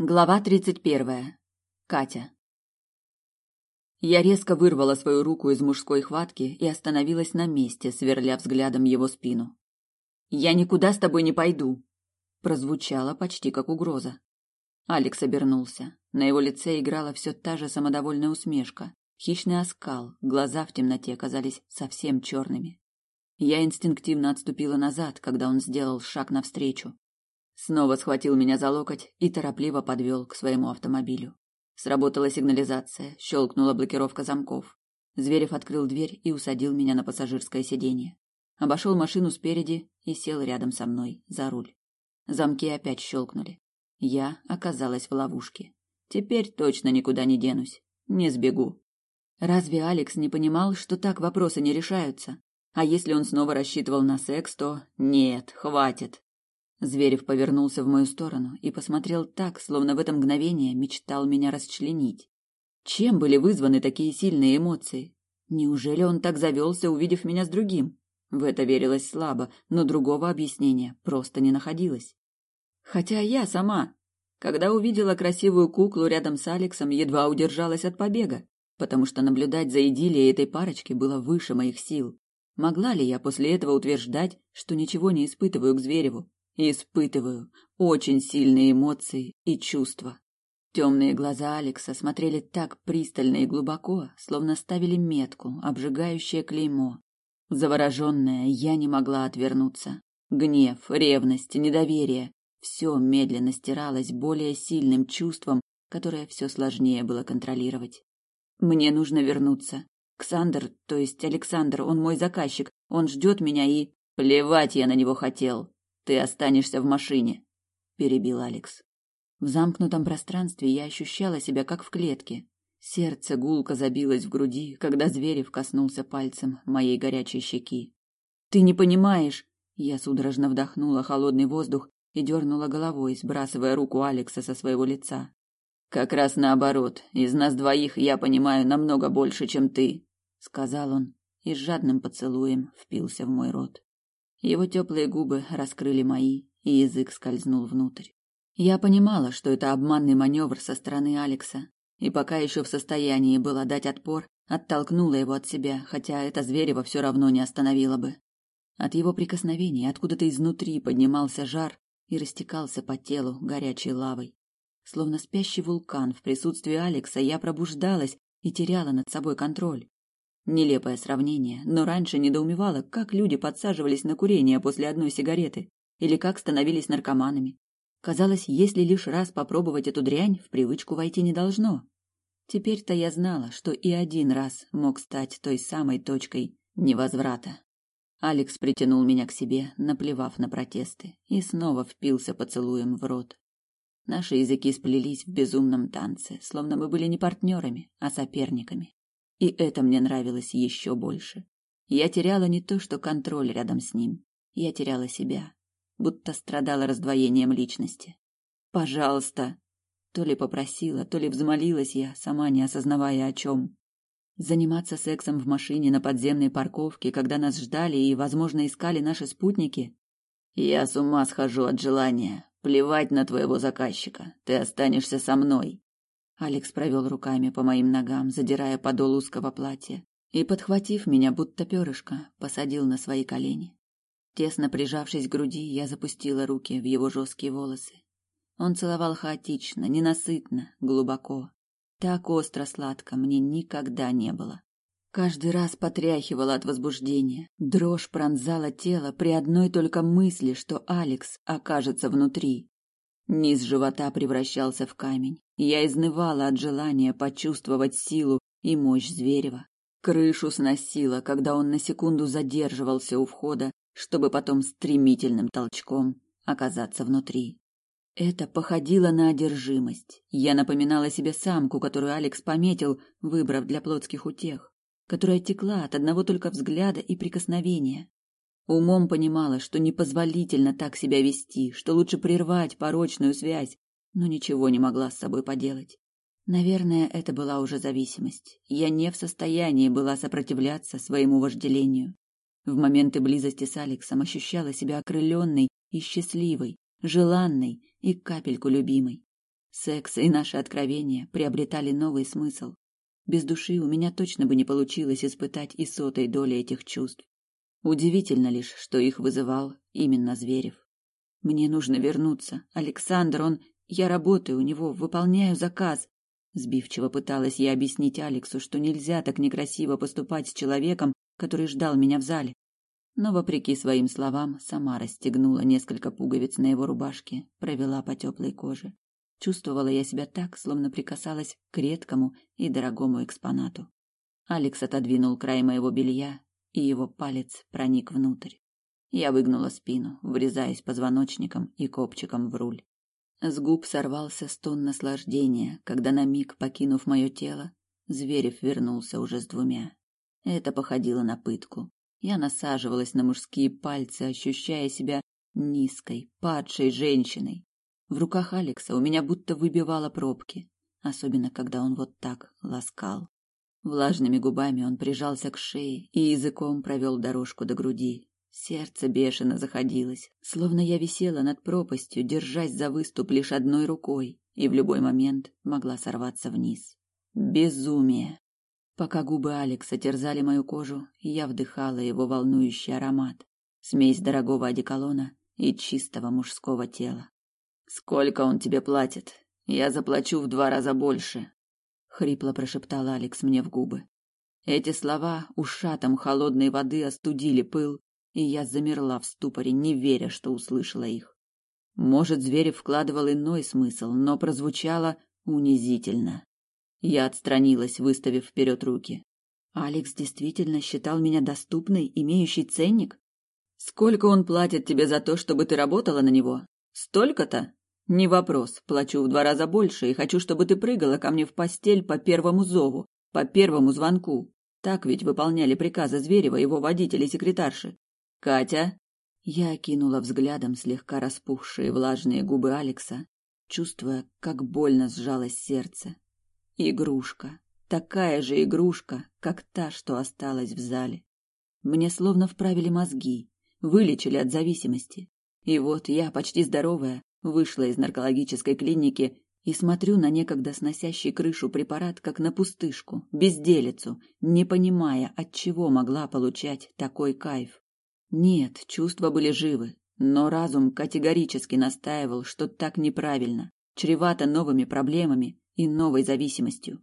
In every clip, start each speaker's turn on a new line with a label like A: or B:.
A: Глава тридцать первая. Катя. Я резко вырвала свою руку из мужской хватки и остановилась на месте, сверля взглядом его спину. «Я никуда с тобой не пойду!» Прозвучало почти как угроза. Алекс обернулся. На его лице играла все та же самодовольная усмешка. Хищный оскал, глаза в темноте казались совсем черными. Я инстинктивно отступила назад, когда он сделал шаг навстречу. Снова схватил меня за локоть и торопливо подвел к своему автомобилю. Сработала сигнализация, щелкнула блокировка замков. Зверев открыл дверь и усадил меня на пассажирское сиденье. Обошел машину спереди и сел рядом со мной за руль. Замки опять щелкнули. Я оказалась в ловушке. Теперь точно никуда не денусь. Не сбегу. Разве Алекс не понимал, что так вопросы не решаются? А если он снова рассчитывал на секс, то нет, хватит. Зверев повернулся в мою сторону и посмотрел так, словно в это мгновение мечтал меня расчленить. Чем были вызваны такие сильные эмоции? Неужели он так завелся, увидев меня с другим? В это верилось слабо, но другого объяснения просто не находилось. Хотя я сама, когда увидела красивую куклу рядом с Алексом, едва удержалась от побега, потому что наблюдать за идиллией этой парочки было выше моих сил. Могла ли я после этого утверждать, что ничего не испытываю к Звереву? Испытываю очень сильные эмоции и чувства. Темные глаза Алекса смотрели так пристально и глубоко, словно ставили метку, обжигающее клеймо. Завороженная, я не могла отвернуться. Гнев, ревность, недоверие — все медленно стиралось более сильным чувством, которое все сложнее было контролировать. Мне нужно вернуться. Ксандр, то есть Александр, он мой заказчик, он ждет меня и... Плевать я на него хотел. Ты останешься в машине, перебил Алекс. В замкнутом пространстве я ощущала себя как в клетке. Сердце гулко забилось в груди, когда Зверев коснулся пальцем моей горячей щеки. Ты не понимаешь, я судорожно вдохнула холодный воздух и дернула головой, сбрасывая руку Алекса со своего лица. Как раз наоборот, из нас двоих я понимаю намного больше, чем ты, сказал он и с жадным поцелуем впился в мой рот. Его теплые губы раскрыли мои, и язык скользнул внутрь. Я понимала, что это обманный маневр со стороны Алекса, и пока еще в состоянии была дать отпор, оттолкнула его от себя, хотя это Зверева все равно не остановило бы. От его прикосновений откуда-то изнутри поднимался жар и растекался по телу горячей лавой. Словно спящий вулкан в присутствии Алекса я пробуждалась и теряла над собой контроль. Нелепое сравнение, но раньше недоумевала, как люди подсаживались на курение после одной сигареты или как становились наркоманами. Казалось, если лишь раз попробовать эту дрянь, в привычку войти не должно. Теперь-то я знала, что и один раз мог стать той самой точкой невозврата. Алекс притянул меня к себе, наплевав на протесты, и снова впился поцелуем в рот. Наши языки сплелись в безумном танце, словно мы были не партнерами, а соперниками. И это мне нравилось еще больше. Я теряла не то, что контроль рядом с ним. Я теряла себя, будто страдала раздвоением личности. «Пожалуйста!» То ли попросила, то ли взмолилась я, сама не осознавая о чем. Заниматься сексом в машине на подземной парковке, когда нас ждали и, возможно, искали наши спутники? Я с ума схожу от желания. Плевать на твоего заказчика. Ты останешься со мной. Алекс провел руками по моим ногам, задирая подол узкого платья, и, подхватив меня, будто перышко, посадил на свои колени. Тесно прижавшись к груди, я запустила руки в его жесткие волосы. Он целовал хаотично, ненасытно, глубоко. Так остро-сладко мне никогда не было. Каждый раз потряхивала от возбуждения. Дрожь пронзала тело при одной только мысли, что Алекс окажется внутри. Низ живота превращался в камень. Я изнывала от желания почувствовать силу и мощь Зверева. Крышу сносило, когда он на секунду задерживался у входа, чтобы потом стремительным толчком оказаться внутри. Это походило на одержимость. Я напоминала себе самку, которую Алекс пометил, выбрав для плотских утех, которая текла от одного только взгляда и прикосновения. Умом понимала, что непозволительно так себя вести, что лучше прервать порочную связь, но ничего не могла с собой поделать. Наверное, это была уже зависимость. Я не в состоянии была сопротивляться своему вожделению. В моменты близости с Алексом ощущала себя окрыленной и счастливой, желанной и капельку любимой. секс и наши откровения приобретали новый смысл. Без души у меня точно бы не получилось испытать и сотой доли этих чувств. Удивительно лишь, что их вызывал именно Зверев. Мне нужно вернуться. Александр, он... Я работаю у него, выполняю заказ. Сбивчиво пыталась я объяснить Алексу, что нельзя так некрасиво поступать с человеком, который ждал меня в зале. Но, вопреки своим словам, сама расстегнула несколько пуговиц на его рубашке, провела по теплой коже. Чувствовала я себя так, словно прикасалась к редкому и дорогому экспонату. Алекс отодвинул край моего белья, и его палец проник внутрь. Я выгнула спину, врезаясь позвоночником и копчиком в руль. С губ сорвался стон наслаждения, когда на миг, покинув мое тело, Зверев вернулся уже с двумя. Это походило на пытку. Я насаживалась на мужские пальцы, ощущая себя низкой, падшей женщиной. В руках Алекса у меня будто выбивало пробки, особенно когда он вот так ласкал. Влажными губами он прижался к шее и языком провел дорожку до груди, Сердце бешено заходилось, словно я висела над пропастью, держась за выступ лишь одной рукой, и в любой момент могла сорваться вниз. Безумие! Пока губы Алекса терзали мою кожу, я вдыхала его волнующий аромат, смесь дорогого одеколона и чистого мужского тела. «Сколько он тебе платит? Я заплачу в два раза больше», — хрипло прошептал Алекс мне в губы. Эти слова ушатом холодной воды остудили пыл и я замерла в ступоре, не веря, что услышала их. Может, Зверев вкладывал иной смысл, но прозвучало унизительно. Я отстранилась, выставив вперед руки. Алекс действительно считал меня доступной, имеющей ценник? Сколько он платит тебе за то, чтобы ты работала на него? Столько-то? Не вопрос. Плачу в два раза больше и хочу, чтобы ты прыгала ко мне в постель по первому зову, по первому звонку. Так ведь выполняли приказы Зверева его водители и секретарши. Катя. Я окинула взглядом слегка распухшие влажные губы Алекса, чувствуя, как больно сжалось сердце. Игрушка, такая же игрушка, как та, что осталась в зале. Мне словно вправили мозги, вылечили от зависимости. И вот я, почти здоровая, вышла из наркологической клиники и смотрю на некогда сносящий крышу препарат как на пустышку, безделицу, не понимая, от чего могла получать такой кайф. Нет, чувства были живы, но разум категорически настаивал, что так неправильно, чревато новыми проблемами и новой зависимостью.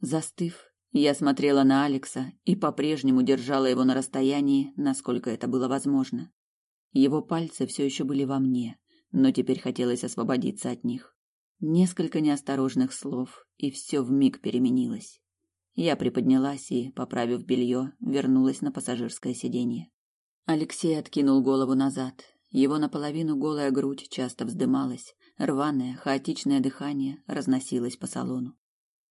A: Застыв, я смотрела на Алекса и по-прежнему держала его на расстоянии, насколько это было возможно. Его пальцы все еще были во мне, но теперь хотелось освободиться от них. Несколько неосторожных слов, и все вмиг переменилось. Я приподнялась и, поправив белье, вернулась на пассажирское сиденье. Алексей откинул голову назад. Его наполовину голая грудь часто вздымалась, рваное, хаотичное дыхание разносилось по салону.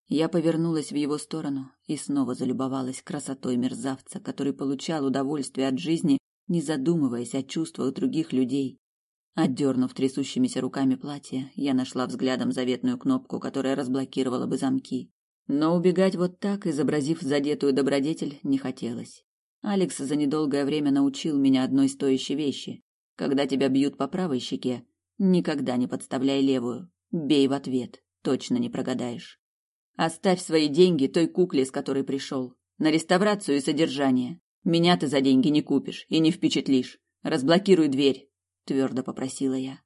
A: Я повернулась в его сторону и снова залюбовалась красотой мерзавца, который получал удовольствие от жизни, не задумываясь о чувствах других людей. Отдернув трясущимися руками платье, я нашла взглядом заветную кнопку, которая разблокировала бы замки. Но убегать вот так, изобразив задетую добродетель, не хотелось. Алекс за недолгое время научил меня одной стоящей вещи. Когда тебя бьют по правой щеке, никогда не подставляй левую. Бей в ответ, точно не прогадаешь. Оставь свои деньги той кукле, с которой пришел. На реставрацию и содержание. Меня ты за деньги не купишь и не впечатлишь. Разблокируй дверь, твердо попросила я.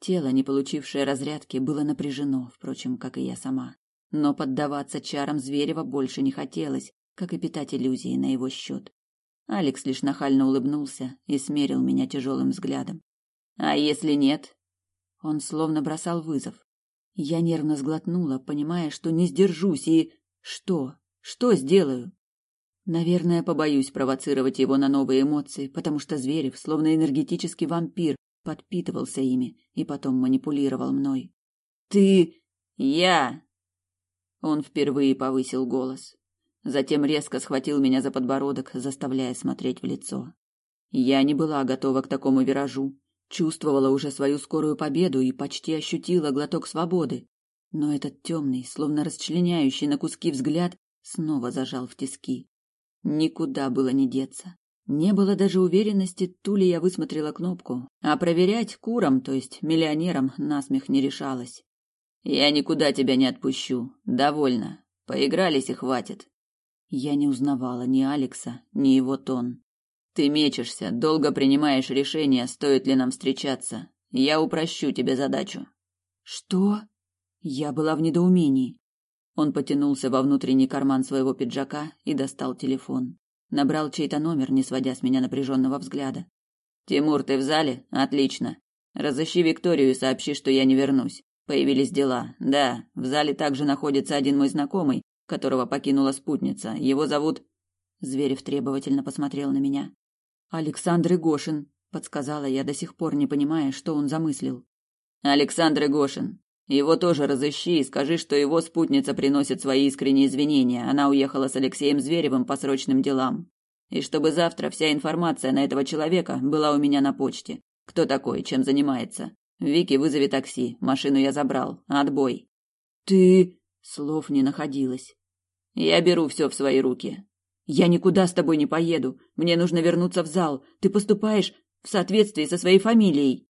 A: Тело, не получившее разрядки, было напряжено, впрочем, как и я сама. Но поддаваться чарам Зверева больше не хотелось, как и питать иллюзии на его счет. Алекс лишь нахально улыбнулся и смерил меня тяжелым взглядом. А если нет? Он словно бросал вызов. Я нервно сглотнула, понимая, что не сдержусь и что? Что сделаю? Наверное, побоюсь провоцировать его на новые эмоции, потому что Зверев, словно энергетический вампир, подпитывался ими и потом манипулировал мной. Ты я Он впервые повысил голос. Затем резко схватил меня за подбородок, заставляя смотреть в лицо. Я не была готова к такому виражу, чувствовала уже свою скорую победу и почти ощутила глоток свободы. Но этот темный, словно расчленяющий на куски взгляд, снова зажал в тиски. Никуда было не деться. Не было даже уверенности, ту ли я высмотрела кнопку, а проверять курам, то есть миллионерам, насмех не решалась. Я никуда тебя не отпущу. Довольно. Поигрались и хватит. Я не узнавала ни Алекса, ни его тон. Ты мечешься, долго принимаешь решение, стоит ли нам встречаться. Я упрощу тебе задачу. Что? Я была в недоумении. Он потянулся во внутренний карман своего пиджака и достал телефон. Набрал чей-то номер, не сводя с меня напряженного взгляда. Тимур, ты в зале? Отлично. Разыщи Викторию и сообщи, что я не вернусь. Появились дела. Да, в зале также находится один мой знакомый, которого покинула спутница. Его зовут Зверев требовательно посмотрел на меня. Александр Игошин, подсказала я, до сих пор не понимая, что он замыслил. Александр Игошин. Его тоже разыщи и скажи, что его спутница приносит свои искренние извинения. Она уехала с Алексеем Зверевым по срочным делам. И чтобы завтра вся информация на этого человека была у меня на почте. Кто такой, чем занимается. Вики, вызови такси. Машину я забрал. Отбой. Ты... Слов не находилось. Я беру все в свои руки. Я никуда с тобой не поеду. Мне нужно вернуться в зал. Ты поступаешь в соответствии со своей фамилией.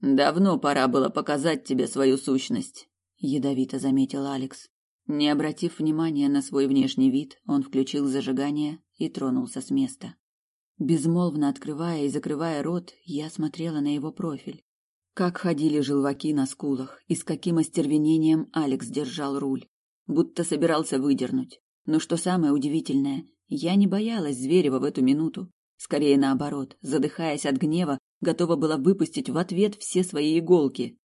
A: Давно пора было показать тебе свою сущность, ядовито заметил Алекс. Не обратив внимания на свой внешний вид, он включил зажигание и тронулся с места. Безмолвно открывая и закрывая рот, я смотрела на его профиль. Как ходили желваки на скулах, и с каким остервенением Алекс держал руль, будто собирался выдернуть. Но что самое удивительное, я не боялась Зверева в эту минуту. Скорее наоборот, задыхаясь от гнева, готова была выпустить в ответ все свои иголки.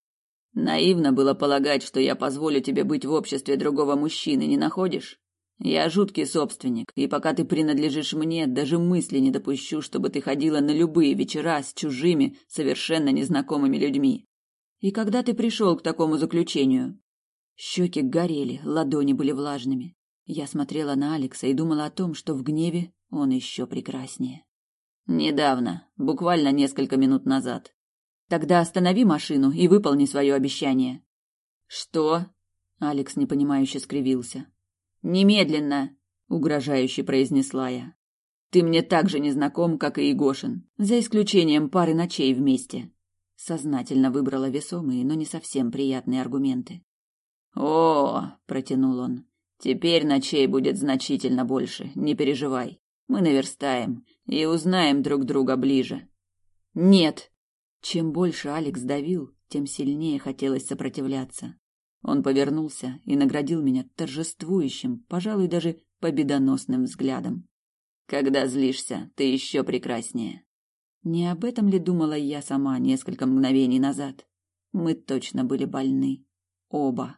A: Наивно было полагать, что я позволю тебе быть в обществе другого мужчины, не находишь? Я жуткий собственник, и пока ты принадлежишь мне, даже мысли не допущу, чтобы ты ходила на любые вечера с чужими, совершенно незнакомыми людьми. И когда ты пришел к такому заключению? Щеки горели, ладони были влажными. Я смотрела на Алекса и думала о том, что в гневе он еще прекраснее. Недавно, буквально несколько минут назад. Тогда останови машину и выполни свое обещание. Что? Алекс непонимающе скривился. Немедленно, угрожающе произнесла я. Ты мне так же не знаком, как и Егошин, за исключением пары ночей вместе. Сознательно выбрала весомые, но не совсем приятные аргументы. О, протянул он. Теперь ночей будет значительно больше, не переживай. Мы наверстаем и узнаем друг друга ближе. Нет. Чем больше Алекс давил, тем сильнее хотелось сопротивляться. Он повернулся и наградил меня торжествующим, пожалуй, даже победоносным взглядом. Когда злишься, ты еще прекраснее. Не об этом ли думала я сама несколько мгновений назад? Мы точно были больны. Оба.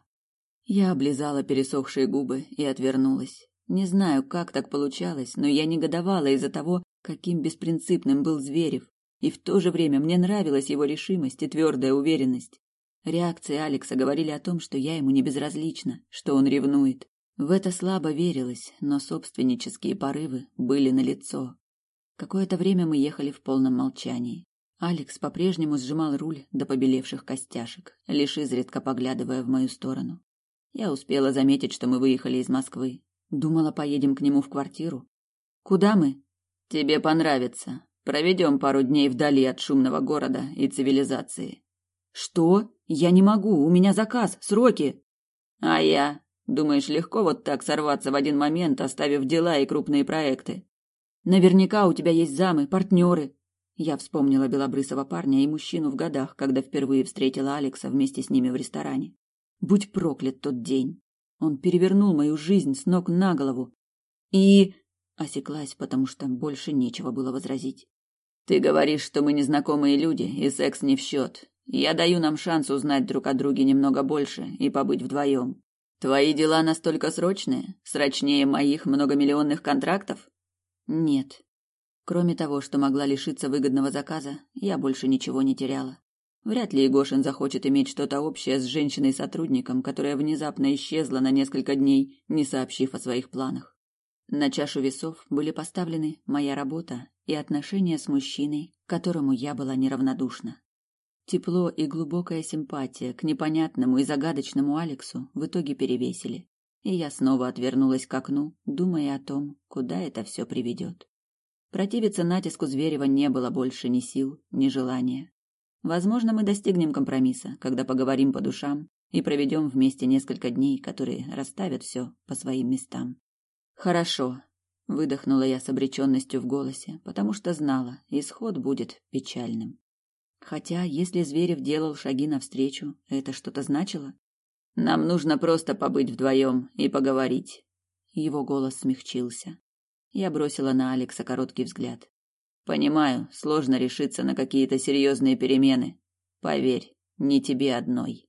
A: Я облизала пересохшие губы и отвернулась. Не знаю, как так получалось, но я негодовала из-за того, каким беспринципным был Зверев, и в то же время мне нравилась его решимость и твердая уверенность. Реакции Алекса говорили о том, что я ему не безразлична, что он ревнует. В это слабо верилось, но собственнические порывы были налицо. Какое-то время мы ехали в полном молчании. Алекс по-прежнему сжимал руль до побелевших костяшек, лишь изредка поглядывая в мою сторону. Я успела заметить, что мы выехали из Москвы, Думала, поедем к нему в квартиру. Куда мы? Тебе понравится. Проведем пару дней вдали от шумного города и цивилизации. Что? Я не могу, у меня заказ, сроки. А я? Думаешь, легко вот так сорваться в один момент, оставив дела и крупные проекты? Наверняка у тебя есть замы, партнеры. Я вспомнила белобрысого парня и мужчину в годах, когда впервые встретила Алекса вместе с ними в ресторане. Будь проклят тот день. Он перевернул мою жизнь с ног на голову. И... Осеклась, потому что больше нечего было возразить. Ты говоришь, что мы незнакомые люди, и секс не в счет. Я даю нам шанс узнать друг о друге немного больше и побыть вдвоем. Твои дела настолько срочные? Срочнее моих многомиллионных контрактов? Нет. Кроме того, что могла лишиться выгодного заказа, я больше ничего не теряла. Вряд ли Егошин захочет иметь что-то общее с женщиной-сотрудником, которая внезапно исчезла на несколько дней, не сообщив о своих планах. На чашу весов были поставлены моя работа и отношения с мужчиной, которому я была неравнодушна. Тепло и глубокая симпатия к непонятному и загадочному Алексу в итоге перевесили, и я снова отвернулась к окну, думая о том, куда это все приведет. Противиться натиску Зверева не было больше ни сил, ни желания. Возможно, мы достигнем компромисса, когда поговорим по душам и проведем вместе несколько дней, которые расставят все по своим местам. Хорошо, выдохнула я с обреченностью в голосе, потому что знала, исход будет печальным. Хотя, если Зверев делал шаги навстречу, это что-то значило? Нам нужно просто побыть вдвоем и поговорить. Его голос смягчился. Я бросила на Алекса короткий взгляд. Понимаю, сложно решиться на какие-то серьезные перемены. Поверь, не тебе одной.